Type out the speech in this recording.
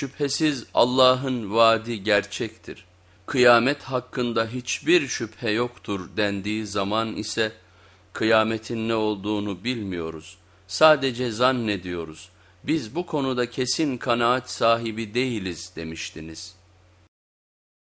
Şüphesiz Allah'ın vaadi gerçektir. Kıyamet hakkında hiçbir şüphe yoktur dendiği zaman ise kıyametin ne olduğunu bilmiyoruz. Sadece zannediyoruz. Biz bu konuda kesin kanaat sahibi değiliz demiştiniz.''